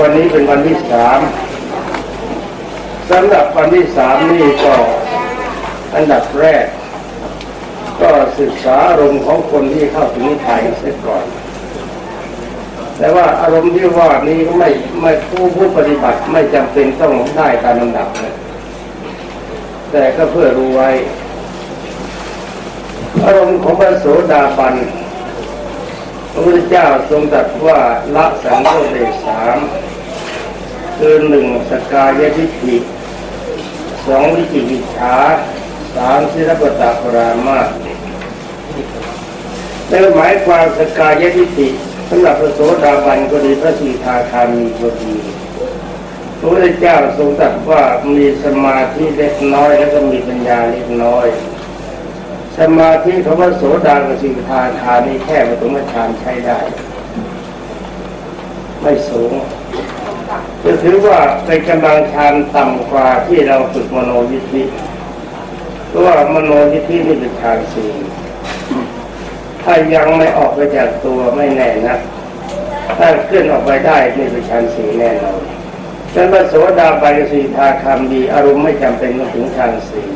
วันนี้เป็นวันที่สามสำหรับวันที่สามนี่ก็อันดับแรก ก็ศึกษาอารมณ์ของคนที่เข้าถึงนิพพานเสียก่อน แต่ว่าอารมณ์ที่ว่านี้ก็ไม่ไม่ผู้ผู้ปฏิบัติไม่จำเป็นต้องได้ตามลำดับนะแต่ก็เพื่อรู้ไว้ อารมณ์ของพระโสดาบัน พระพุทธเจ้าทรงตรัสว่าละสังโยชน์ได้สามคือหนึ่งสกายทิฏฐิสองวิจิกิจฉาสามศิลปตาปรามาสในหมายความสกายทิฏฐิสำหรับพระโสดาบันก็ดีพระสีทาคามีก็ดีพระพุทธเจ้าทรงตรัสว่ามีสมาธิเล็กน้อย แล้วก็มีปัญญาเล็กน้อย สมาธิของพระโสดากับสีทาคานี่แค่ปฐมฌานใช้ได้ ไม่สูงจะถือว่าเป็นกำลังฌานต่ำกว่าที่เราฝึกมโนยิทธิเพราะว่ามโนยิทธินี่เป็นฌานสี่ถ้ายังไม่ออกไปจากตัวไม่แน่นะถ้าขึ้นออกไปได้นี่เป็นฌานสี่แน่นอนฉันพระโสดาบันสีทาคามดีอารมณ์ไม่จำเป็นต้องถึงฌานสี่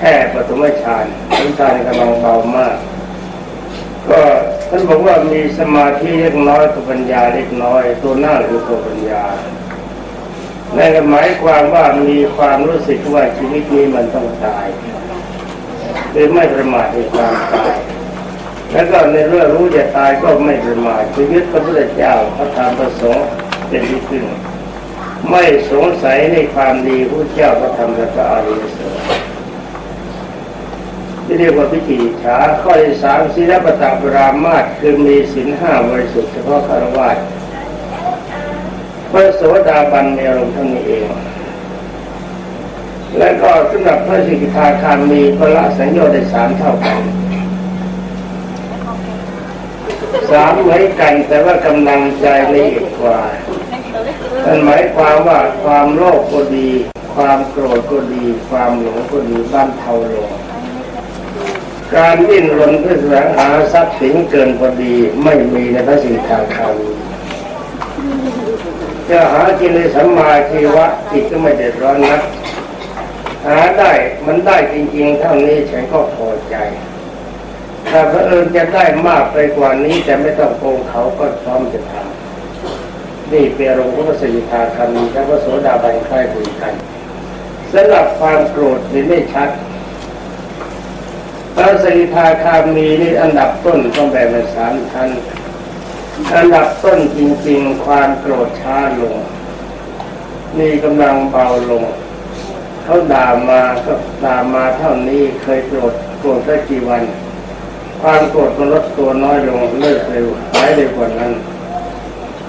แค่ปฐมฌานปฐมฌานกำลังเบามาก ก็ท่านบอกว่ามีสมาธิเล็กน้อยกับปัญญาเล็กน้อย ตัวหน้าหรือตัวปัญญานั่นหมายความว่ามีความรู้สึกว่าชีวิตนี้มันต้องตายหรือไม่ประมาทในความตาย แล้วก็ในเรื่องรู้จะตายก็ไม่ประมาทชีวิตพระพุทธเจ้าพระธรรมประสงค์เป็นที่พึ่งไม่สงสัยในความดีพระเจ้าพระธรรมและพระอริยสงฆ์ ที่เรียกว่าพิจิตฉาข้อที่สามศีลปตปรามาสคือมีศีลห้าบริสุทธิ์เฉพาะคารวะพระโสดาบันในอารมณ์ทั้งนี้เอง และก็สำหรับพระสิกขาคามีพระสัญญาได้สามเท่ากันสามเหมือนกันแต่ว่ากำลังใจละเอียดกว่านั่นหมายความว่าความโลภก็ดี ความโกรธก็ดี ความหลงก็ดีบ้านเทาลง การดิ้นรนเพื่อแสวงหาทรัพย์สินเกินพอดีไม่มีในพระสิทธาคามีจะหากินในสัมมาชีวะจิตก็ไม่เดือดร้อนนะหาได้มันได้จริงๆเท่านี้ฉันก็พอใจ ถ้าพระเอิญจะได้มากไปกว่านี้แต่ไม่ต้องโกงเขาก็พร้อมจะทำนี่เป็นอารมณ์ของพระสิทธาคามีและพระโสดาบันใคล้ายคลึงกันสำหรับความโกรธนี่ไม่ชัด ระสกิทาคามีนี่อันดับต้นต้องแบ่งเป็นสามชั้นอันดับต้นจริง ๆ ความโกรธช้าลง มีกำลังเบาลงเขาด่ามาก็ด่ามาเท่านี้เคยโกรธโกรธแค่กี่วัน ความโกรธมันลดตัวน้อยลงเลิกเร็วหายเร็วกว่านั้น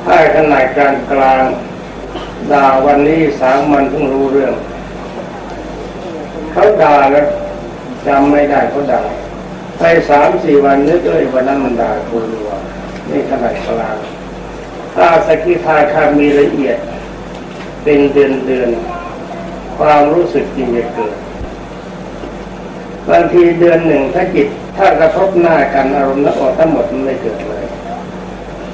ถ้าขนาดกลางกลางด่าวันนี้สามวันเพิ่งรู้เรื่อง เขาด่าแล้ว จำไม่ได้เขาด่าไปสามสี่วันนึกเอ้ยวันนั้นมันด่าคุณรัวนี่ขนาดกลางถ้าสกิทาคามีละเอียด เป็นเดือนเดือนความรู้สึกจริงจะเกิดบางทีเดือนหนึ่งถ้าจิตถ้ากระทบหน้ากันอารมณ์ละออกทั้งหมดมันไม่เกิดเลย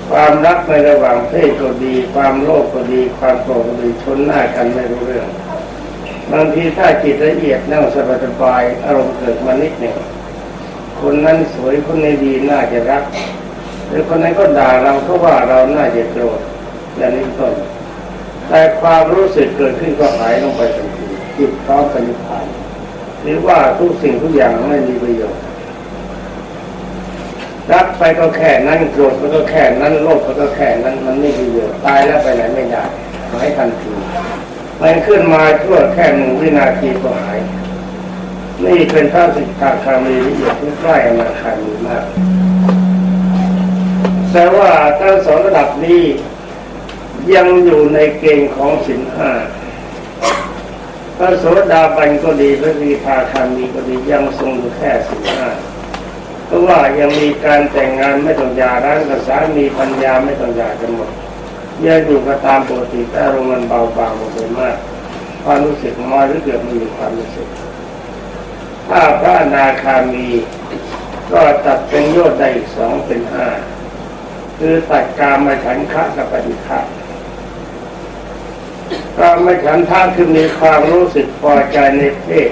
ความรักในระหว่างเพศก็ดี ความโลภก็ดี ความโกรธก็ดีชนหน้ากันไม่รู้เรื่อง บางทีถ้าจิตละเอียดนั่งสบายๆอารมณ์เกิดมานิดหนึ่งคนนั้นสวยคนนี้ดีน่าจะรัก หรือคนนั้นก็ด่าเราเพราะว่าเราน่าจะโกรธอย่างนี้ต้นแต่ความรู้สึกเกิดขึ้นก็หายลงไปทันทีจิตพร้อมกันนิพพานหรือว่าทุกสิ่งทุกอย่างไม่มีประโยชน์รักไปก็แค่นั้นโกรธไปก็แค่นั้นโลภไปก็แค่นั้นมันไม่มีประโยชน์ตายแล้วไปไหนไม่ได้หายทันที มันขึ้นมาชั่วแค่หนึ่งวินาทีก็หาย นี่เป็นพระสิทธาคามีละเอียดที่ใกล้อนาคามีมากแต่ว่าทั้งสองระดับนี้ยังอยู่ในเกณฑ์ของสินห้าพระโสดาบันก็ดีพระสีทาคามีก็ดียังทรงอยู่แค่สินห้าเพราะว่ายังมีการแต่งงานไม่ต้องยาร้างกับสามีปัญญาไม่ต้องยากันหมด ยังอยู่ก็ตามปกติแต่อารมณ์มันเบาบางลงไปมากความรู้สึกน้อยหรือเกิดไม่มีความรู้สึก ถ้าพระนาคามี ก็ตัดเป็นโยชน์ได้อีกสองเป็นห้าคือตัดกามมาฉันคะกับปฏิฆะการไม่ฉันท่าคือมีความรู้สึกพอใจในเพศ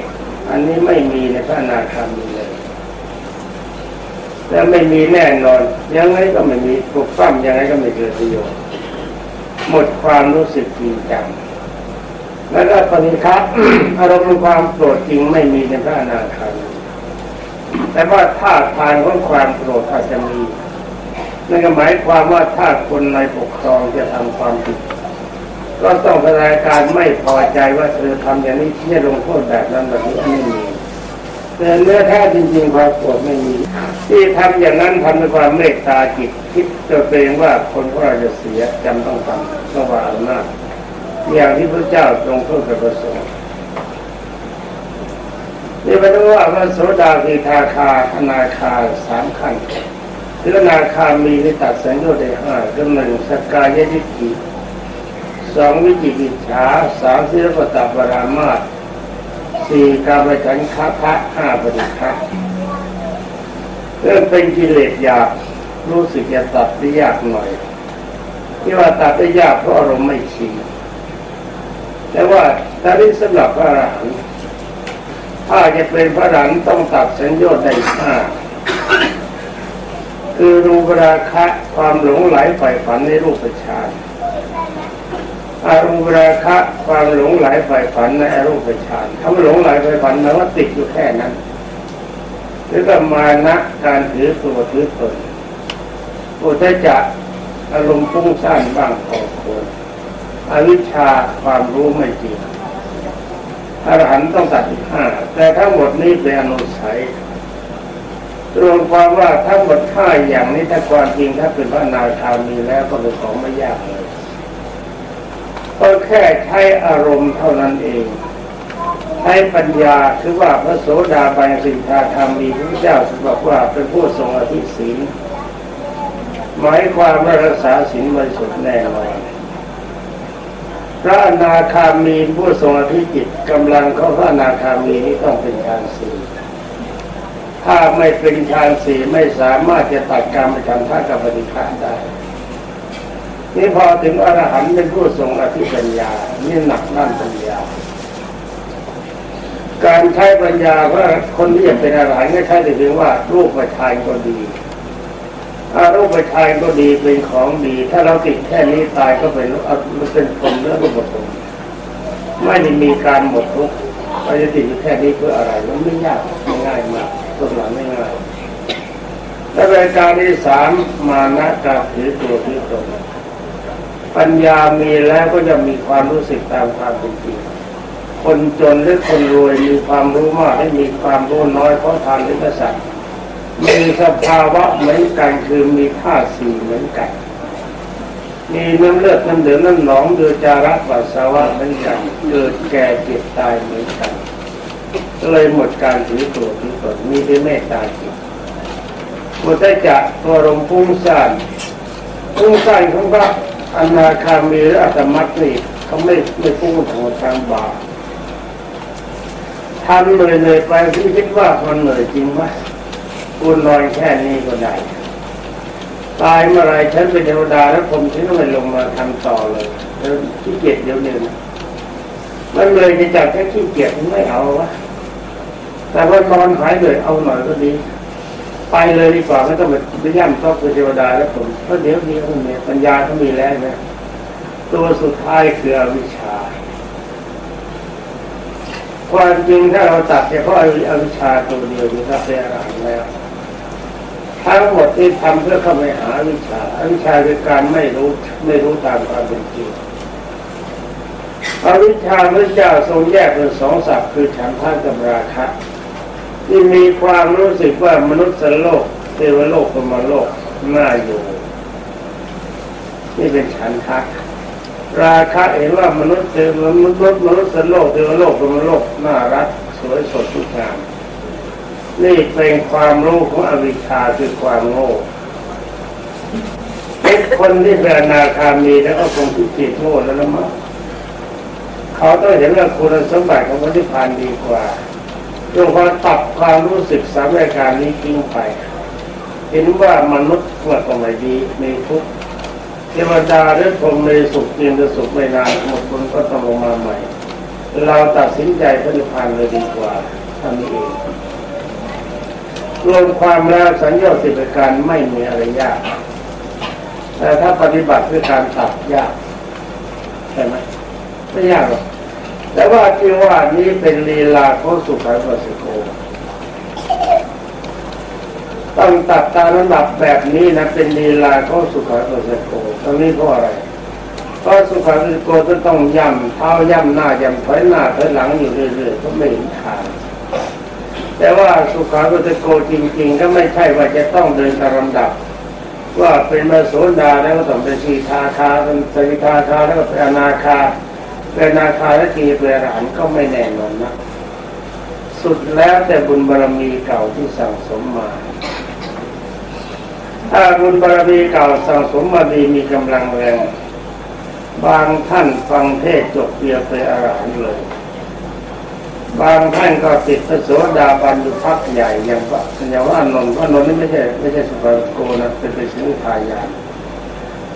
อันนี้ไม่มีในพระนาคามีเลยและไม่มีแน่นอนยังไงก็ไม่มีปลุกปั้มยังไงก็ไม่เกิดประโยชน์ หมดความรู้สึกจริงจังแล้วก็ปณิคับอารมณ์ความโกรธจริงไม่มีในพระอนาคามีแต่ว่าท่าทางของความโกรธอาจจะมีนั่นก็หมายความว่าถ้าคนในปกครองจะทำความผิด ก็ต้องแสดงการไม่พอใจว่าเธอทำอย่างนี้ที่จะลงโทษแบบนั้นแบบนี้ไม่มี แต่เนื้อแท้จริงๆความโกรธไม่มี ที่ทำอย่างนั้นทำด้วยความเมตตาจิตคิดตัวเองว่าคนของเราจะเสียจำต้องทำต้องว่าอำนาจอย่างที่พระเจ้าทรงพูดกับพระสงฆ์นี่เป็นว่าพระโสดาคือทาคาอนาคาสามขั้นหรือนาคามีในตัดสัญญาได้ห้าคือหนึ่งสกกายทิฏฐิสองวิจิกิจฉาสามศิลปตปรามาส สี่กามฉันคะพระห้าปฏิฆะเริ่มเป็นกิเลสหยาบรู้สึกจะตัดได้ยากหน่อยที่ว่าตัดได้ยากเพราะอารมณ์ไม่ชินแต่ว่าถ้าที่สำหรับพระอรหันต์ถ้าจะเป็นพระอรหันต์ต้องตัดสัญญาได้ห้าคือรูปราคะความหลงไหลใฝ่ฝันในรูปฌาน อารูปราคะความหลงไหลใฝ่ฝันในอารูปฌานถ้าหลงไหลใฝ่ฝันหมายว่าติดอยู่แค่นั้นหรือก็มานะการถือตัวถือตนอุทจักอารมณ์ฟุ้งซ่านบ้างพอควรอวิชชาความรู้ไม่จริงอรหันต้องตัดห้าแต่ทั้งหมดนี้เป็นอนุสัยรวมความว่าทั้งหมดห้าอย่างนี้ถ้าความจริงถ้าเป็นพระนาคามีแล้วก็เป็นของไม่ยากเลย ก็แค่ใช้อารมณ์เท่านั้นเอง ใช้ปัญญาคือว่าพระโสดาบันสิทธาธรรมีพระเจ้าบอกว่าเป็นผู้ทรงอธิศีลหมายความว่ารักษาศีลบริสุทธิ์แน่นอนพระอนาคามีผู้ทรงอธิจิตกำลังของพระอนาคามีนี้ต้องเป็นฌานสีถ้าไม่เป็นฌานสีไม่สามารถจะตัดการประจันท่ากับปฏิฆาได้ นี่พอถึงอรหันต์เป็นผู้ทรงอธิปัญญานี่หนักด้านปัญญา การใช้ปัญญาเพราะคนที่จะเป็นอรหันต์ก็ใช้ได้เพียงว่า รูปประชายก็ดีอารูปประชายก็ดีเป็นของดี ถ้าเราติดแค่นี้ตายก็เป็นมันเป็นคนเรื่องหมดทุกไม่ได้มีการหมดทุกเราจะติดแค่นี้เพื่ออะไรมันไม่ยากไม่ง่ายมากตัวหลังไม่ง่ายและรายการที่สามมานะการถือตัวถือตน ปัญญามีแล้วก็จะมีความรู้สึกตามความเป็นจริงคนจนหรือคนรวยมีความรู้มากให้มีความรู้น้อยเพราะทานหรือกษัตริย์มีสภาวะเหมือนกันคือมีธาตุสี่เหมือนกัน มีน้ำเลือดน้ำเดือดน้ำหนองเดือจาระปัสสาวะเหมือนกันเกิดแก่เจ็บตายเหมือนกันเลยหมดการถือตัวถือตนมีแต่เมตตาจิตหมดได้จากตัวลมพุ่งซ่านพุ่งซ่านของพระ อนาคามีอัตมัตนี่เขาไม่ไม่พุ่งทางทางบาปทำเลยเลยไปที่คิดว่ามันเหนื่อยจริงไหมคุณนอนแค่นี้ก็ได้ตายเมื่อไรฉันเป็นเทวดาแล้วผมฉันก็ไม่ลงมาทำต่อเลยแล้วขี้เกียจเดี๋ยวเดียวมันเลยจะจับแค่ขี้เกียจไม่เอาวะแต่ว่านอนหายเลยเอาหน่อยก็ดี ไปเลยดีกว่าไม่ต้องไปไปย่ำต้องเป็นเทวดาแล้วผมเพราะเดี๋ยวนี้เขามีปัญญาเขามีแล้วนะตัวสุดท้ายคืออวิชชา ความจริงถ้าเราตัดเฉพาะอวิชชาตัวเดียวนี่ก็เป็นอะไรแล้วทั้งหมดที่ทำเพื่อเข้าไปหาอวิชชาอวิชชาคือการไม่รู้ไม่รู้ตามความเป็นจริงอวิชชาพระเจ้าทรงแยกเป็นสองสัพคือฉันทะกับราคะ ที่มีความรู้สึกว่ามนุษย์สโลกเทวโลกกมโลกน่าอยู่นี่เป็นฉันทะราคะเห็นว่ามนุษย์เทวมนุษย์มนุษย์สโลกเทวโลกกมโลกน่ารักสวยสดทุกอย่างนี่เป็นความรู้ของอวิชชาคือความโง่เป็นคนที่เป็นนาคามีแล้วก็คงที่จิตโง่แล้วนะมั้งเขาต้องเห็นว่าคุณสมบัติของพระนิพพานดีกว่า จงพอตัดความรู้สึกสามรายการนี้ทิ้งไป เห็นว่ามนุษย์ว่าก็ไม่ดีมีทุกข์เทวดาหรือผมมีสุขจริงจะสุขไม่นานหมดคนก็ต้องลงมาใหม่ เราตัดสินใจพระนิพพานเลยดีกว่าท่านี้เองรวมความแล้วสัญญาสิบประการไม่มีอะไรยาก แต่ถ้าปฏิบัติด้วยการตัดยากใช่ไหมไม่ยากหรอก แต่ว่าที่ว่านี้เป็นลีลาของสุขัยปัสสโกต้องตัดตามระดับแบบนี้นะเป็นลีลาของสุขัยปัสสโกตรงนี้เพราะอะไรเพราะสุขัยปัสสโกจะต้องย่ำเท้าย่ำหน้าย่ำถอยหน้าถอยหลังอยู่เรื่อยๆก็ไม่เห็นทางแต่ว่าสุขาปัสสโกจริง ๆ ก็ไม่ใช่ว่าจะต้องเดินตามลำดับ ว่าเป็นมาโสดาแล้วก็ต้องเป็นสีทาคาเป็นสกิทาคาแล้วก็เป็นอนาคา เป็นนาคาและทีเปรหันก็ไม่แน่นอนนะสุดแล้วแต่บุญบารมีเก่าที่สั่งสมมา ถ้าบุญบารมีเก่าสั่งสมมาดีมีกำลังแรงบางท่านฟังเทศจบเปียเป็นอรหันเลย บางท่านก็ติดพระโสดาบันอยู่พักใหญ่อย่างว่าอย่างว่านนท์ว่านนท์นี่ไม่ใช่ไม่ใช่สุภโกนะเป็นเป็นสิงทายาน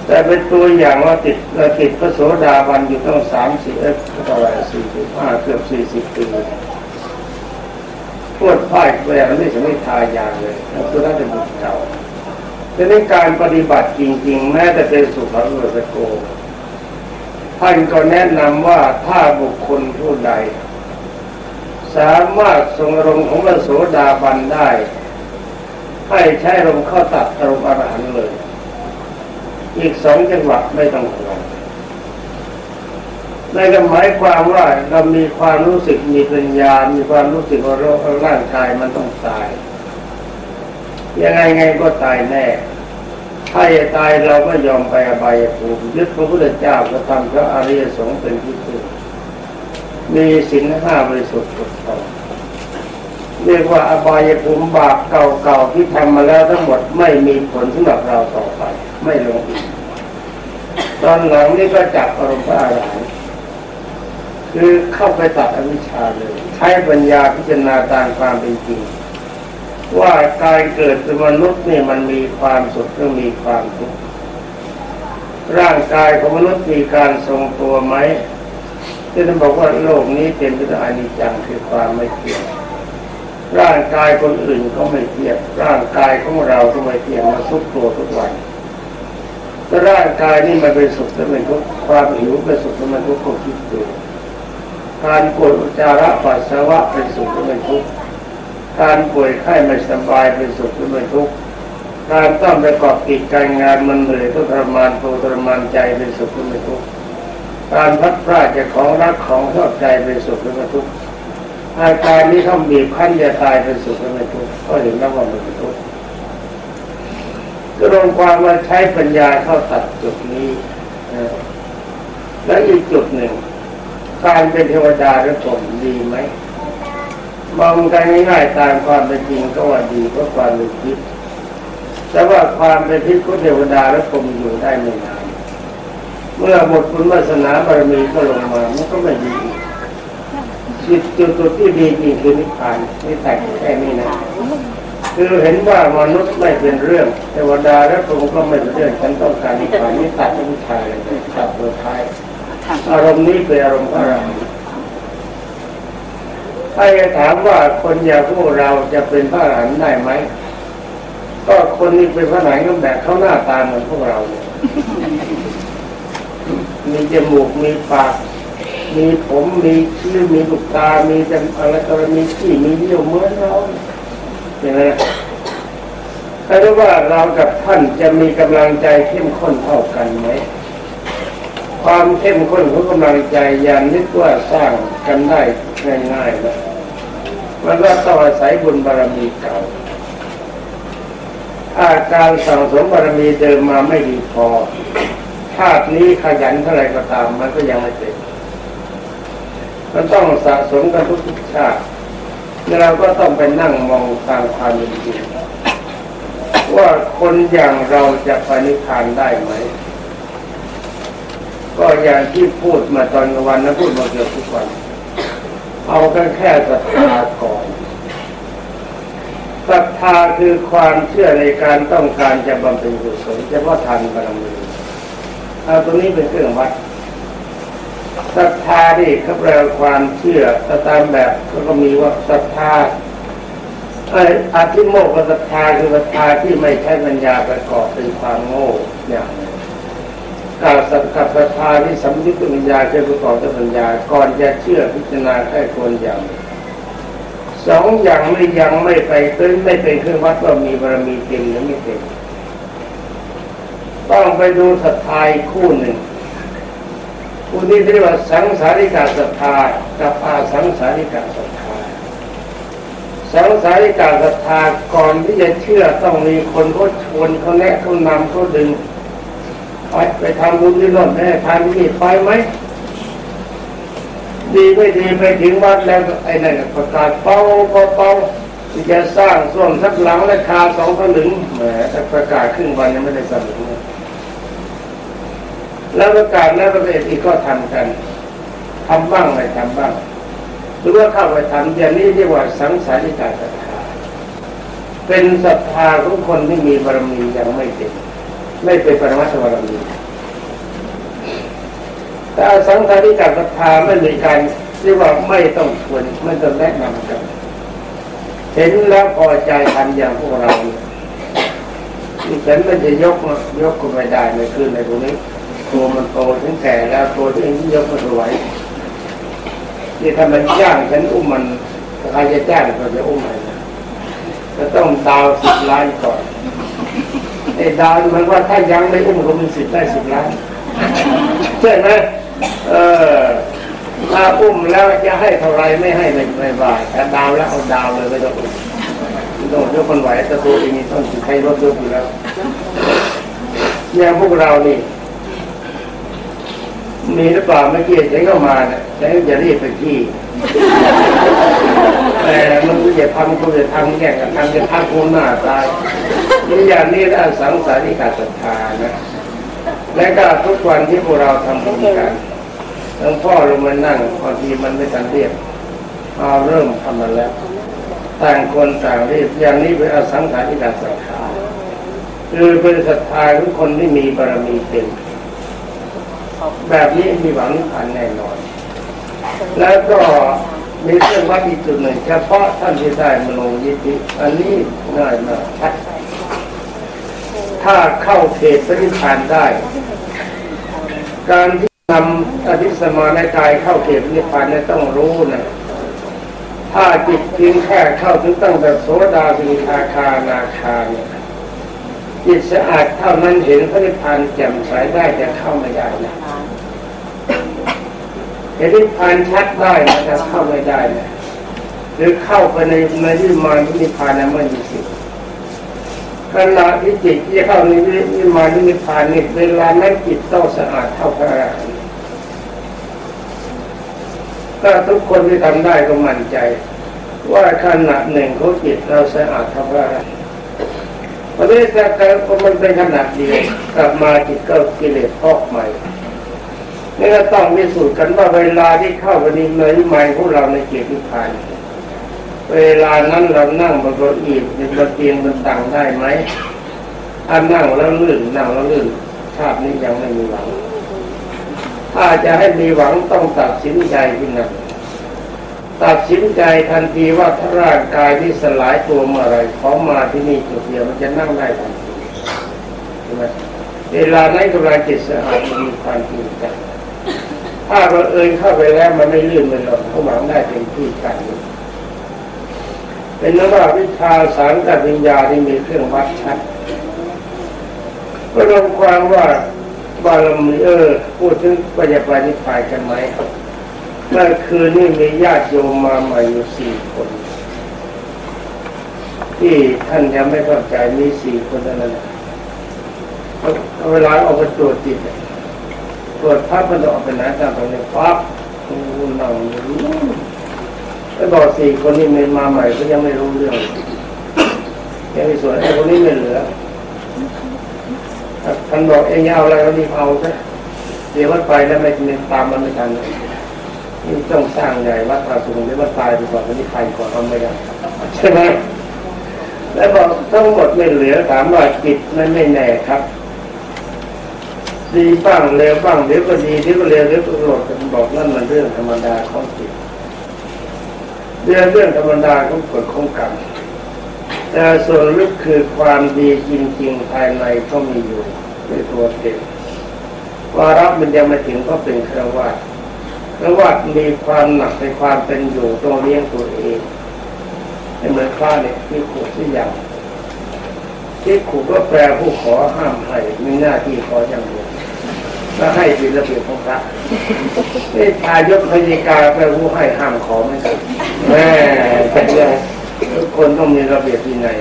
แต่เป็นตัวอย่างว่าติดติดพระโสดาบันอยู่ตั้งสามสิบเอ็ดเท่าไรสี่สิบห้าเกือบสี่สิบปีปวดพ่ายแหวนไม่ใช่ไม่ทายานเลยคือน่าจะบุญเก่าแต่ในการปฏิบัติจริง ๆ แม้แต่เป็นสุภาพสโกท่านก็แนะนำว่าถ้าบุคคลผู้ใด สามารถทรงลมของพระโสดาบันได้ ให้ใช้ลมเข้าตัดอารมณ์อรหันเลย อีกสองจังหวะไม่ต้องห่วงในก็หมายความว่าเรามีความรู้สึกมีปัญญา มีความรู้สึกว่าร่างกายมันต้องตาย ยังไงไงก็ตายแน่ ถ้าจะตายเราก็ยอมไปอบายภูมิยึดพระพุทธเจ้าพระธรรมพระอริยสงฆ์เป็นที่พึ่งมีสินห้าบริสุทธิ์ถูกต้อเรียกว่าอบายภูมิบาปเก่าๆที่ทำมาแล้วทั้งหมดไม่มีผลสำหรับเราต่อ ไม่ลงอีกตอนหลังนี่ก็จับอารมณ์พระอรหันต์คือเข้าไปตัดอวิชชาเลย ใช้ปัญญาพิจารณาตามความเป็นจริง ว่าการเกิดเป็นมนุษย์นี่มันมีความสุขหรือมีความทุกข์ร่างกายของมนุษย์มีการทรงตัวไหมที่ท่านบอกว่าโลกนี้เป็นไปด้วยอนิจจังคือความไม่เที่ยงร่างกายคนอื่นก็ไม่เที่ยงร่างกายของเราก็ไม่เที่ยงมาทุกตัวทุกวัน ร่างกายนี่มันเป็นสุขแล้วมันทุกข์ความหิวเป็นสุขแล้วมันทุกข์ก็คิดดูการปวดอุจจาระปัสสาวะเป็นสุขแล้วมันทุกข์ การป่วยไข้ไม่สบายเป็นสุขแล้วมันทุกข์ การต้องประกอบกิจการงานมันเหนื่อยก็ทรมานตัวทรมานใจเป็นสุขแล้วมันทุกข์ การพัดพลาดจากของรักของชอบใจเป็นสุขแล้วมันทุกข์อาการนี้เขาบีบคั้นจะตายเป็นสุขแล้วมันทุกข์ก็เห็นแล้วว่ามันเป็นทุกข์ ก็รวมความว่าใช้ปัญญาเข้าตัดจุดนี้แล้วอีกจุดหนึ่ง การเป็นเทวดาหรือผมดีไหมมองกันง่ายๆตามความเป็นจริงก็ว่าดีเพราะความเป็นพิษแต่ว่าความเป็นพิษของเทวดาและผมอยู่ได้ไม่นานเมื่อหมดบุญวาสนาบารมีก็ลงมามันก็ไม่ดีจิตจุดตัวที่ดีจริงคือนิพพานนี่แต่แค่นี้นะ คือเห็นว่ามนุษย์ไม่เป็นเรื่องเทวดาและพรหมก็ไม่เป็นเรื่องฉันต้องการนิพพานนี่ตัดผู้ชายตัดตัวท้ายอารมณ์นี้เป็นอารมณ์อะไรถ้าจะถามว่าคนอย่างพวกเราจะเป็นพระอรหันต์ได้ไหมก็คนนี้เป็นพระอรหันก็แบบเขาหน้าตาเหมือนพวกเรา มีจมูกมีปากมีผมมีชื่อมีลูกตา มีจมอะไรก็มีขี้มีเยี่ยวเหมือนเรา อย่างไรถ้ารู้ว่าเรากับท่านจะมีกำลังใจเข้มข้นเท่ากันไหม ความเข้มข้นของกำลังใจย่านึกว่าสร้างกันได้ง่ายๆนะมันก็ต้องอาศัยบุญบารมีเก่าถ้าการสั่งสมบารมีเดิมมาไม่ดีพอชาตินี้ขยันเท่าไรก็ตาม มันก็ยังไม่เสร็จมันต้องสะสมกันทุกๆชาติ เราก็ต้องไปนั่งมองตามความเป็นจริงว่าคนอย่างเราจะไปนิพพานได้ไหม ก็อย่างที่พูดมาตอนกลางวันนะพูดมาเกือบทุกวัน เอากันแค่ศรัทธาก่อนศรัทธาคือความเชื่อในการต้องการจะบำเพ็ญกุศลเฉพาะทานบารมีเอาตัวนี้เป็นเครื่องวัด ศรัทธาที่เขาแปลความเชื่อถ้าตามแบบเขาก็มีว่าศรัทธาไอ้อธิโมกขศรัทธาคือศรัทธาที่ไม่ใช้ปัญญาประกอบเป็นความโง่อย่างหนึ่งการสักับศรัทธาที่สำนึกปัญญาเชื่อประกอบด้วยปัญญาก่อนจะเชื่อพิจารณาแค่ควรอย่างสองอย่างไม่ยังไม่ไปเป็นไม่เป็นเครื่องวัดว่ามีบารมีเต็มหรือไม่เต็มต้องไปดูศรัทธาคู่หนึ่ง คู่นี้เรียกว่าสังสาริกาศรัทธากับอาสังสาริกาศรัทธาสังสาริกาศรัทธาก่อนที่จะเชื่อต้องมีคนเขาชวนเขาแนะเขานำเขาดึงไปไปทำบุญที่โน่นแม่ทานที่นี่ไปไหมดีไม่ดีไปถึงวัดแล้วไอ้นั่นประกาศเป้าเป้าเป้าที่จะสร้างส้วมสักหลังราคาสองพันหนึ่งแหมประกาศครึ่งวันยังไม่ได้สลึงเลย แล้วประกาศแล้วประเทศอีกก็ทำกันทำบ้างไม่ทำบ้าง หรือว่าเข้าไปทำอย่างนี้เรียกว่าสังสาริกาศรัทธาเป็นศรัทธาของคนที่มีบารมียังไม่เต็มไม่เป็นปรมัตถบารมีแต่สังสาริกาศรัทธาไม่มีการเรียกว่าไม่ต้องชวนไม่ต้องแนะนำกันเห็นแล้วพอใจทำอย่างพวกเราเนี่ฉันจะยกยกก็ไม่ได้ในคืนในตรงนี้ ตัวมันโตถึงแก่แล้วตัวที่เองยกไมาไหวนี่ถ้ามันจ้างฉันอุ้มมันใครจะจ้างก็จะอุ้มมันจะต้องดาวสิบล้านก่อนไอ้ดาวมันว่าถ้ายังไม่อุ้มก็มีสิบได้สิบล้านใช่ไหมเออถ้าอุ้มแล้วจะให้เท่าไรไม่ให้ไม่ไม่บาแต่ดาวแล้วเอาดาวเลยไม่ต้องอุ้มต้องยกคนไหวแต่ตัวเองนี่ต้องใช้รถยกอยู่แล้วเนี่ยพวกเรานี่ มีหรือเปล่าเมื่อกี้ฉันก็มาเนี่ยฉันจะรีบไปที่แต่มันก็จะทำก็จะทำแย่งกันทำจะทำคูหน้าตายนี่อย่างนี้ด้สังสาริกาศรัทธานะ และก็ทุกวันที่พวกเราทำบุญกันหลวงพ่อลงมานั่งบางทีมันไม่ทันเรียบเอาเริ่มทำมาแล้วต่างคนต่างเรีบอย่างนี้เป็นอสังขารที่การศรัทธาคือเป็นศรัทธาทุกคนที่มีบารมีเต็ม แบบนี้มีหวังนิพพานแน่นอน แล้วก็มีเรื่องวัดอีกจุดหนึ่งเฉพาะท่านที่ได้มโนยิทธิอันนี้ง่ายมากถ้าเข้าเขตปฏิพานได้ การที่นำอภิสมาในกายเข้าเขตนิพพานเนี่ยต้องรู้นะถ้าจิตเพียงแค่เข้าถึงตั้งแต่โสดาบิคาคานาคาเนี่ยจิตสะอาดเท่านั้นเห็นพระนิพพานแจ่มใสได้แต่เข้าไม่ได้นะ เห็นนิพพานชัดได้นะแต่เข้าไม่ได้นะหรือเข้าไปในในวิมานนิพพานนั้นไม่มีสิทธิ์ขณะที่จิตที่เข้าในวิมานนิพพานนี่เวลานั้นจิตต้องสะอาดเท่าพระอรหันต์ถ้าทุกคนที่ทำได้ก็มั่นใจ ว่าขณะหนึ่งของจิตเราสะอาดเท่าพระอรหันต์เพราะนี้ถ้าแต่มันเป็นขนาดเดียวกลับมาจิตก็กิเลสพอกใหม่ นี่ก็ต้องพิสูจน์กันว่าเวลาที่เข้าไปในเนยใหม่ของเราในเกียรติพานเวลานั้นเรานั่งบนเก้าอี้บนเตียงบนตังได้ไหมถ้านั่งแล้วลื่นนั่งแล้วลื่นชาตินี้ยังไม่มีหวัง ถ้าจะให้มีหวังต้องตัดสินใจที่นั่นตัดสินใจทันทีว่าถ้าร่างกายที่สลายตัวเมื่อไรขอมาที่นี่จุดเดียวมันจะนั่งได้ทันทีใช่ไหมเวลานั้นกำลังจิตสะอาดมีความจริงใจ ถ้าเราเอินเข้าไปแล้วมันไม่ลื่นมันหล่นเข้าหวังได้เป็นที่กันเป็นนว่าวิชาสารกับวิญญาที่มีเครื่องวัดชัดก็รวมความว่าบารมีเออพูดถึงปัญญาปานิพพานกันไหมเมื่อคืนนี้มีญาติโยมมาใหม่อยู่สี่คน ที่ท่านยังไม่เข้าใจมีสี่คนเท่านั้นเวลาออกไปตรวจจิต ตรวจภาพมันจะออกไปไหนตามตรงนี้ปั๊บนั่งแล้วบอกสี่คนนี้มันมาใหม่ก็ยังไม่รู้เรื่องยังไม่สวยไอ้คนนี้ไม่เหลือท่านบอกเองเอาอะไรก็รีบเอาซะเดี๋ยววัดไปแล้วไม่ตามมันไม่ทันนี่ต้องสร้างใหญ่วัดตาสูงหรือว่าตายไปก่อนวันนี้ใครก่อนทำไม่ได้ใช่ไหมแล้วบอกทั้งหมดไม่เหลือถามว่าจิตนั้นไม่แน่ครับ ดีบ้างเลวบ้างเดี๋ยวก็ดีเดี๋ยวก็เลวเดี๋ยวก็โกรธบอกนั่นมันเรื่องธรรมดาของจิตเรื่องเรื่องธรรมดาของกฎของกรรมแต่ส่วนลึกคือความดีจริง ๆ ภายในก็มีอยู่ในตัวเองวารับมันยังไม่ถึงก็เป็นครวัตครวัตมีความหนักในความเป็นอยู่ต้องเลี้ยงตัวเองให้เหมือนพระเนี่ยที่ขูดที่ยังที่ขูดก็แปลผู้ขอห้ามให้มีหน้าที่ขออย่างเดียว แล้วให้เป็นระเบียบของพระนี่ทายกพยิกาแปลผู้ให้ห้ามขอไม่กันแม่เป็นเรื่องทุกคนต้องมีระเบียบวินัย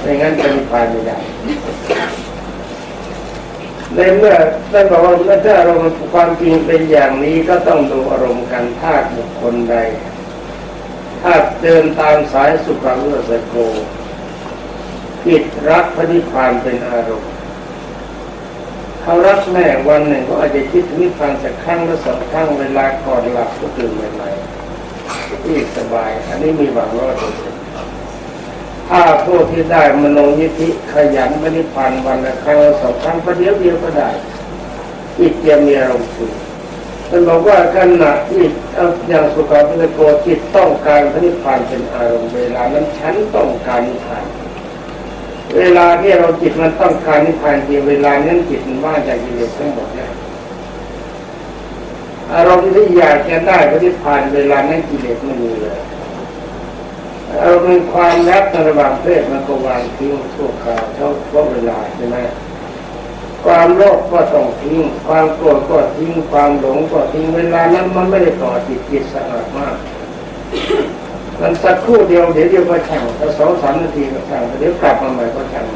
ไม่งั้นจะมีความไม่ได้ในเมื่อท่านบอกว่าเมื่อถ้าอารมณ์ความจริงเป็นอย่างนี้ก็ต้องดูอารมณ์กันถ้าบุคคลใดถ้าเดินตามสายสุภาพสโกผิดรักพระนิพพานเป็นอารมณ์ เขารักแม่วันหนึ่งก็อาจจะคิดถึงนิพพานสักครั้งหรือสองครั้งเวลาก่อนหลับก็ตื่นใหม่ๆที่สบาย อันนี้มีหวังร้อยเปอร์เซ็นต์ถ้าผู้ที่ได้มโนยิธิขยันพระนิพพานวันละครั้งสองครั้งประเดี๋ยวเดียวก็ได้จิตจะมีอารมณ์สุขท่านบอกว่าขณะที่อย่างสุขาพิโกจิตต้องการพระนิพพานเป็นอารมณ์เวลานั้นฉันต้องการนิพพาน เวลาที่เราจิตมันต้องการนิพพานจริงเวลานั้นจิตมันว่างจากกิเลสทั้งหมดนะอารมณ์ที่อยากจะได้พระนิพานเวลานั้นกิเลสไม่มีเลยเอาเป็นความรักระหว่างเพศมันก็วางทิ้งชั่วคราวเท่าเพราะเวลาใช่ไหมความโลภก็ต้องทิ้ง ความโกรธก็ทิ้ง ความหลงก็ทิ้ง เวลานั้นมันไม่ได้ต่อจิตจิตสะอาดมาก มันสักครู่เดียวเดี๋ยวเดียวก็ช่งถ้าสองสามนาทีก็ช่งเดี๋ยวกลับมาใหม่ก็ช่ง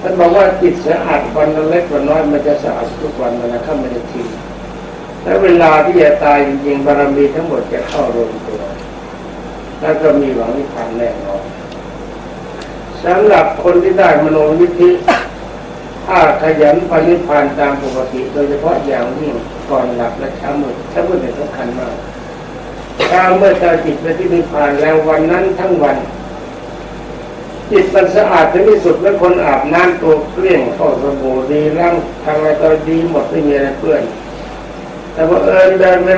ท่านบอกว่าจิตสะอาดวันละเล็กวันน้อยมันจะสะอาดทุกวันมันนะข้าไม่ได้ทิ้งแล้วเวลาที่จะตายจริงๆบารมีทั้งหมดจะเข้ารวมตัว แล้วก็มีหวังนิพพานแน่นอนสำหรับคนที่ได้มโนวิธิถ้าขยันปฏิพานตามปกติโดยเฉพาะอย่างยิ่งก่อนหลับและเช้ามืดเช้ามืดเป็นสำคัญมาก เช้าเมื่อเจอจิตไปที่นิพพานแล้ววันนั้นทั้งวัน จิตมันสะอาดถึงที่สุดแล้วคนอาบน้ำตัวเกลี้ยงเข้าสบู่ดีร่างทางอะไรก็ดีหมดไม่มีอะไรเปื้อนแต่ว่าเอิญเดินไป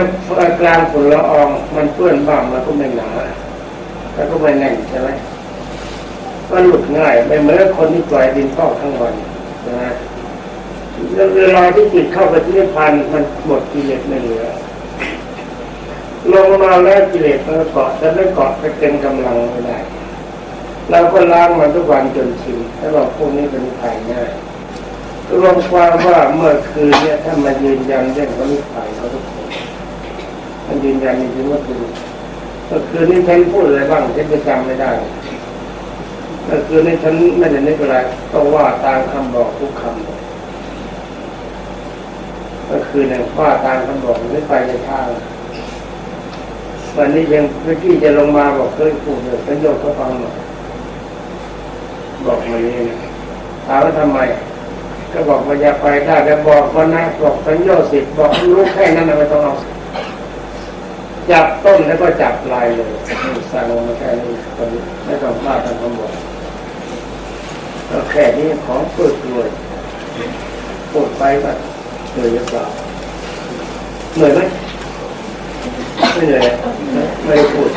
กลางฝุ่นละออง มันเปื้อนบ้างมันก็ไม่หนาแล้วก็ไม่แน่นใช่ไหมมันหลุดง่ายไม่เหมือนคนที่ปล่อยดินเข้าทั้งวันนะเวลาที่จิตเข้าไปที่นิพพานมันหมดกิเลสไม่เหลือ ลงมาแล้วกิเลสมันเกาะแต่ไม่เกาะไปเต็มกำลังไม่ได้เราก็ล้างมันทุกวันจนชินถ้าเราพวกนี้เป็นภายง่ายรวมความว่าเมื่อคืนเนี่ยถ้ามายืนยันเรื่องของนิพพานเขาทุกคนมันยืนยันจริงว่าคือเมื่อคืนนี้ฉันพูดอะไรบ้างฉันไม่จำไม่ได้เมื่อคืนนี้ฉันไม่ได้นึกอะไรต้องว่าตามคำบอกทุกคำเมื่อคืนเนี่ยว่าตามคำบอกไม่ไปในทาง วันนี้ยังเมื่อกี้จะลงมาบอกเคยพูดเลยประโยชน์ก็ฟังหน่อยบอกมาเองถามว่าทำไม ก็บอกว่าอย่าไปได้แต่บอกคนนะบอกสัญญาสิบบอกรู้แค่นั้นไม่ต้องเอาจับต้นแล้วก็จับลายเลยสั่งมาแค่นี้คนไม่ต้องพลาดทางคำบอกก็แค่นี้ของพูดรวยพูดไปก็เหนื่อยหรือเปล่าเหนื่อยไหม ไม่เหนื่อยไม่ได้พูด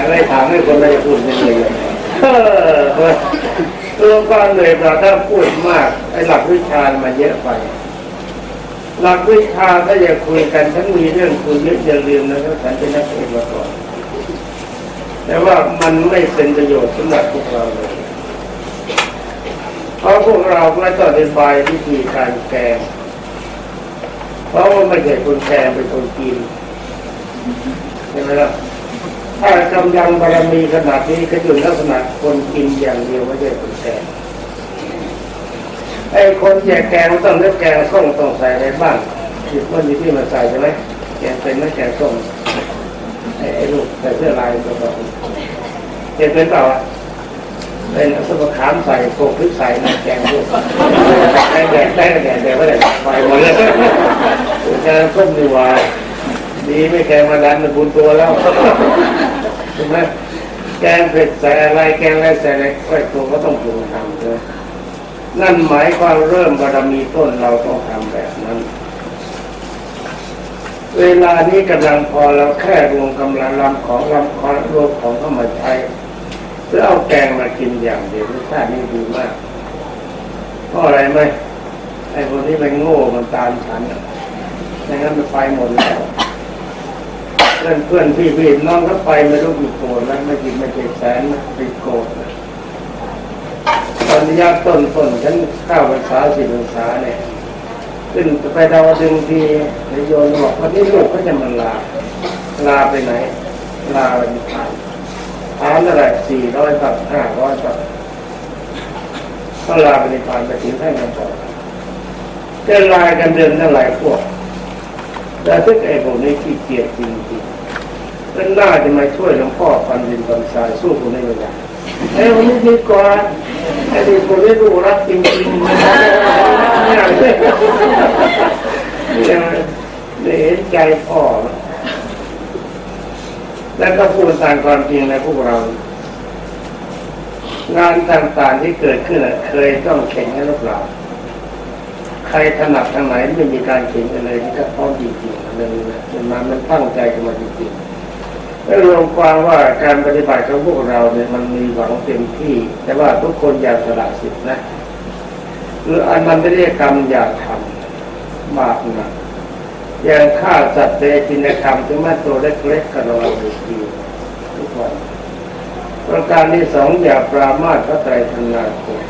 อะไรถามให้คนไม่ได้พูดไม่เหนื่อยเออตัวก็เหนื่อยแต่ถ้าพูดมากไอ้หลักวิชามันเยอะไป หลักวิชาถ้าอยากคุยกันฉันมีเรื่องคุยเยอะอย่าลืมนะครับฉันเป็นนักเอกมาก่อนแต่ว่ามันไม่เป็นประโยชน์สำหรับพวกเราเลยเพราะพวกเราไม่ต้องอธิบายวิธีการแกง ราะว่าไม่ใช่คนแกงเป็นคนกินใช่ไหมล่ะถ้ากำลังบารมีขนาดนี้ก็อยู่ลักษณะคนกินอย่างเดียวไม่ใช่คนแกงไอ้คนแจกแกงต้องเลือกแกงส้มต้องใส่อะไรบ้างที่มันอยู่ที่มันใส่ใช่ไหมแกงเป็นไม่แกงส้มไอ้ลูกใส่เสื้อลายตัวบอกเห็นเป็นเปล่า เป็นสุปขามใส่โกพริกใส่น้ำแกงพวกได้แดดได้แดดแดดไม่ได้ไฟหมดเลยแกงส้มดีวาดีไม่แกงมาดันมันบุญตัวแล้วถูกไหมแกงเผ็ดใส่อะไรแกงอะไรใส่อะไรไอ้ตัวก็ต้องปรุงทำใช่ไหมนั่นหมายความเริ่มบารมีต้นเราต้องทำแบบนั้น เวลานี้กำลังพอเราแค่รวมกำลังลำของลำขอรวมของเข้ามาใช้ เพื่อเอาแกงมากินอย่างเดียวรสชาตินี้ดีมากเพราะอะไรไหมไอ้คนที่มันโง่มันตามฉันไม่งั้นมันไปหมดแล้วเพื่อนเพื่อนพี่พี่น้องก็ไปไม่รู้กี่โกรธแล้วไม่กินไม่เจ็บแสนนะไปโกรธนะตอนนี้ยต้นต้นฉันข้าวภาษาสิภาษาเนี่ยขึ้นไปดาวดึงทีนายโยนบอกวันนี้ลูกเขาจะมาลา ลาไปไหน ลาไปนิพพาน ทานอะไรสี่ร้อยกับห้าร้อยกับก็ลาไปนิพพานไปถึงแท่กันต่อจะลายกันเดินนั่นหลายพวกแต่ถ้าไอ้พวกนี้ขี้เกียจจริงๆเป็นหน้าจะมาช่วยหลวงพ่อฟันดินฟันทรายสู้คนนี้ไม่ได้ไอ้คนนี้ดีกว่าไอ้ที่คนนี้รู้รักจริงๆเนี่ยเนี่ยเนี่ยเห็นใจพ่อ แล้วก็พูดตามความจริงในพวกเรา งานต่างๆที่เกิดขึ้นเคยต้องแข่งกันหรือเปล่าใครถนัดทางไหนไม่มีการเข่งกันเลยนี่ก็พร้อมจริงๆเลยนะมันมันตั้งใจกันมาจริงๆแล้วรวมความว่าการปฏิบัติของพวกเราเนี่ยมันมีหวังเต็มที่ แต่ว่าทุกคนอยากสละสิทธินะหรืออันมันไม่ได้กรรมอยากทำบาปหนัก อย่างฆ่าสัตว์เดจินกรรมถึงแม้ตัวเล็กๆก็ระวังดีทุกวันประการที่สองอย่าปรามาสพระไตรทนาคม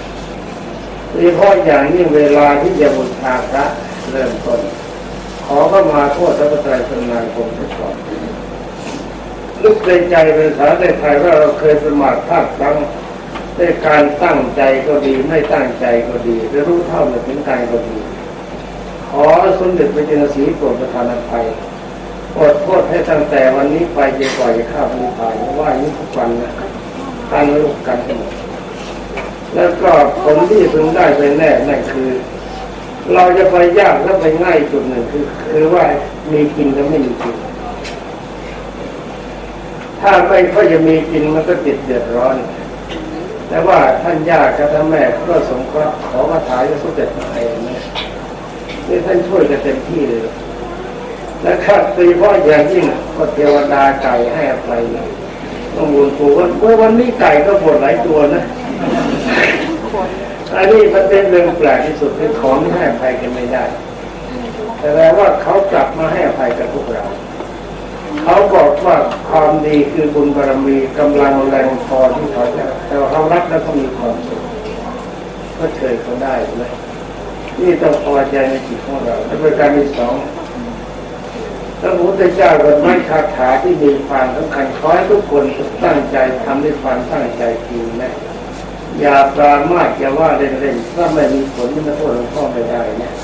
โดยเฉพาะอย่างยิ่งเวลาที่จะบูชาพระเริ่มต้นขอเข้ามาโทษพระไตรทนาคมก่อนลึกในใจเป็นสาในไทยว่าเราเคยประมาทพลาดพลั้งในการตั้งใจก็ดีไม่ตั้งใจก็ดีจะรู้เท่าไม่ถึงการก็ดี ขอสมเด็จพระเจ้าสีโปรดประทานอภัยโปรดโทษให้ตั้งแต่วันนี้ไปจะปล่อยข้าพนิพานว่าอย่างนี้ทุกวันนะการลุกกันหมดแล้วก็ผลที่พึงได้ไปแน่นั่นคือ เราจะไปยากและไปง่ายจุดหนึ่งคือ คือว่ามีกินแล้วไม่มีกิน ถ้าไม่ค่อยจะมีกินมันก็ติดเดือดร้อน แต่ว่าท่านยากกับท่านแม่ก็สงเคราะห์ขอคาถาจะสุดเด็ดมาเองนี่ย นี่ท่านช่วยกันเต็มที่เลย และข้าตีพ่ออย่างยิ่งก็เทวดาไก่ให้อภัยต้องบุญปูว่าเมื่อวันนี้ไก่ก็ปวดหลายตัวนะอันนี้มันเป็นเรื่องแปลกที่สุดที่ของที่ให้อภัยกันไม่ได้ แต่แปลว่าเขากลับมาให้อภัยกับพวกเรา เขาบอกว่าความดีคือบุญบารมีกำลังแรงพอที่เขาจะแต่ว่าเขารักแล้วก็มีความสุขก็เฉยเขาได้ไหม นี่ต้องพอใจในจิตของเราและประการที่สองพระพุทธเจ้าก็ไม่คาถาที่มีความสำคัญขอให้ทุกคนตั้งใจทำด้วยความตั้งใจจริงนะอย่าปรามาสอย่าว่าเล่นๆถ้าไม่มีผลที่มาโทษหลวงพ่อไม่ได้เนี่ย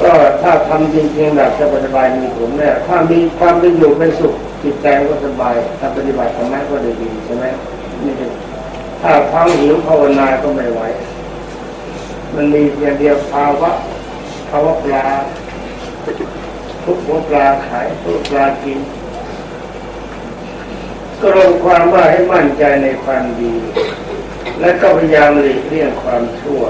ก็ถ้าทำจริงๆแบบจะปฏิบัติมีผลเนี่ยถ้ามีความเป็นอยู่เป็นสุขจิตใจก็สบายถ้าปฏิบัติธรรมะก็ได้ดีใช่ไหมนี่ถ้าท้องหิวภาวนาก็ไม่ไหว มันมีอย่างเดียวภาวะภาวะปลา ทุกหัวปลาขายทุกปลากินก็ลงความว่าให้มั่นใจในความดี และก็พยายามหลีกเลี่ยงความชั่ว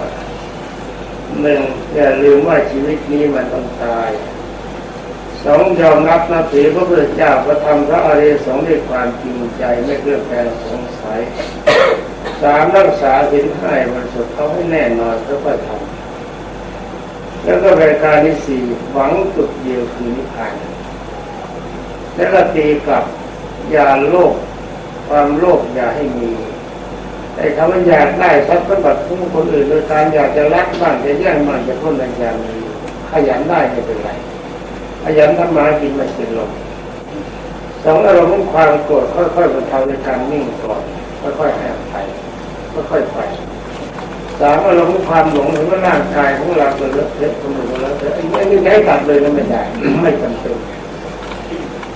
หนึ่งอย่าลืมว่าชีวิตนี้มันต้องตายสองยอมรับนับถือพระพุทธเจ้าพระธรรมพระอริยสงฆ์ด้วยความจริงใจไม่เคลื่อนแปลงสงสัย สามรักษาสินให้บริสุทธิ์เขาให้แน่นอนแล้วก็ทำแล้วก็รายการที่สี่หวังจุดเดียวคือนิพพานแล้วก็ตีกับอย่าโลภความโลภอย่าให้มีไอ้คำว่าอยากได้ทรัพย์สมบัติของคนอื่นโดยการอยากจะรักบ้างจะแย่งบ้างจะพ้นอะไรอย่างนี้ขยันได้ไม่เป็นไรขยันทำมากินไม่เป็นลมสองอารมณ์ความโกรธค่อยๆบรรเทาในการนิ่งก่อนค่อยๆแอบ ค่อยๆไปสามอารมณ์ของความหลงเห็นว่าร่างกายของเราเป็นเลอะเทอะคนอื่นเลอะเทอะไอ้นี่ไม่ให้ตัดเลยนะไม่ได้ไม่จำเป็น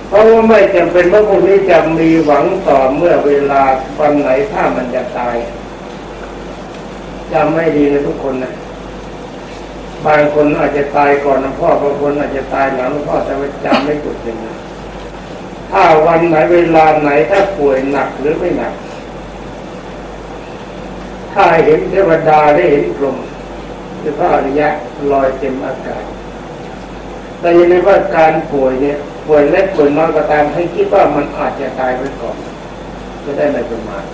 เพราะว่าไม่จำเป็นว่าพวกนี้จะมีหวังต่อเมื่อเวลาวันไหนถ้ามันจะตายจำไม่ดีนะทุกคนนะบางคนอาจจะตายก่อนนะพ่อบางคนอาจจะตายหลังพ่อแต่ว่าจำไม่จดเลยนะถ้าวันไหนเวลาไหนถ้าป่วยหนักหรือไม่หนัก ถ้าเห็นเทวดาได้เห็นกลมคือพระอริยะลอยเต็มอากาศแต่ยังไงว่าการป่วยเนี่ยป่วยเล็กป่วยน้อยก็ตามให้คิดว่ามันอาจจะตายไปก่อนจะได้ไม่ประมาท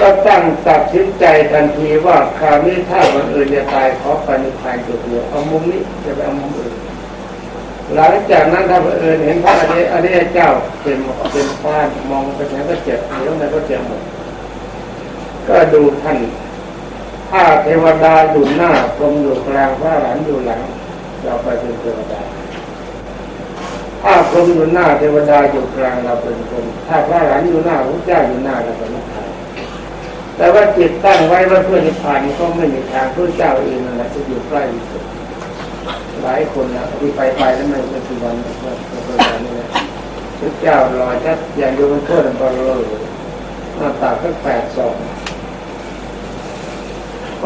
ก็ตั้งตัดสินใจทันทีว่าคราวนี้ถ้าคนอื่นจะตายขอปณิพานตัวเดียวเอามุมนี้จะไปเอามุมอื่นหลังจากนั้นถ้าคนอื่นเห็นพระอริยอริยเจ้าเป็นเป็นฟ้ามองไปไหนก็เจ็บเหนียวไหนก็เจ็บหมด ก็ดูท่านถ้าเทวดาอยู่หน้าพรมอยู่กลางพระหลานอยู่หลัง เราไปเป็นเทวดา ถ้าพรมอยู่หน้าเทวดาอยู่กลางเราเป็นพรมถ้าพระหลานอยู่หน้าพระเจ้าอยู่หน้าเราเป็นพพานแต่ว่าจิตตั้งไว้ว่าเพื่อนิพพานก็ไม่มีทางพระเจ้าเองนั่นแหละจะอยู่ใกล้ที่สุดหลายคนนะที่ไปไปแล้วมันเป็นสุวรรณก็เป็นแบบนี้นะพระเจ้าลอยถ้าอย่างโยมเพื่อนบอลเลยหน้าตาก็แปดสอง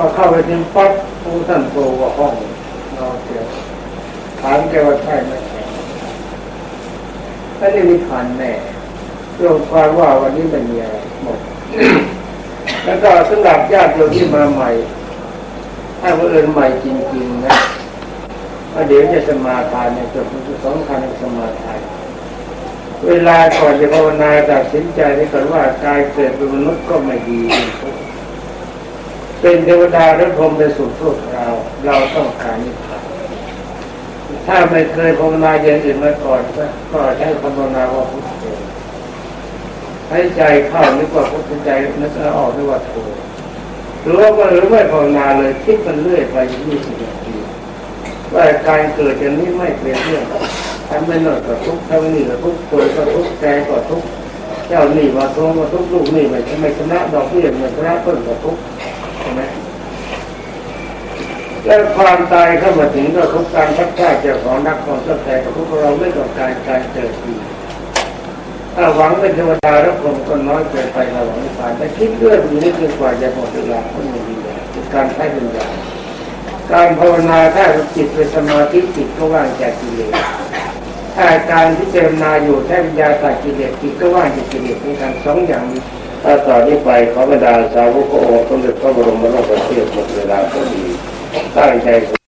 ก็เข้าไปถึงปั๊บผู้ท่านโตว่าห้องนอนเสียถามแกว่าใช่ไหมใช่ถ้าได้นิพพานแน่รวมความว่าวันนี้มันมีอะไรหมด แล้วก็สำหรับญาติโยมที่มาใหม่ ถ้าเพื่อนใหม่จริงๆนะว่าเดี๋ยวจะสมาทานเนี่ยจบสองคันสมาทานเวลาก่อนจะภาวนาตัดสินใจได้ก่อนว่ากายเกิดเป็นมนุษย์ก็ไม่ดีเป็น เป็นเทวดาหรือพรหมเป็นสุขทุกเรา เราต้องการนิพพานถ้าไม่เคยภาวนาอย่างอื่นมาก่อนก็ใช้ภาวนาว่าพุทโธให้ใจเข้านึกว่าพุทธใจนึกออกนึกว่าโธหรือว่าหรือไม่ภาวนาเลยคิดมันเรื่อยไปยี่สิบนาทีว่าการเกิดอย่างนี้ไม่เป็นเรื่องทำไม่นอนก็ทุกข์ทำนี่ก็ทุกข์ตัวก็ทุกข์ใจก็ทุกข์เจ้าหนี่มาทวงมาทุกข์ลูกนี่ไม่ไม่ชนะดอกเบี้ยไม่ชนะต้นก็ทุกข์ ไหมแล้วความตายเข้ามาถึงก็ทุกการพัดพลาดเจ้าของนักของเจ้าแต่กับพวกเราไม่ต้องการการเกิดอีกถ้าหวังเป็นเทวดาแล้วผมก็น้อยเกินไปเราหวังนิพพานแต่คิดเรื่องนี้จนกว่าจะหมดเวลาก็ไม่ดีคือการใช้ปัญญาการภาวนาถ้าจิตเป็นสมาธิจิตก็ว่างจากกิเลสถ้าการพิจารณาอยู่ใช้ปัญญาตัดกิเลสจิตก็ว่างจากกิเลสในการสองอย่างนี้ ถ้าต่อนนี้ไปขอบรรดาสาวกพระองค์สมเด็จพระบรมโลกประเทศหมดเวลาพอดีตั้งใจ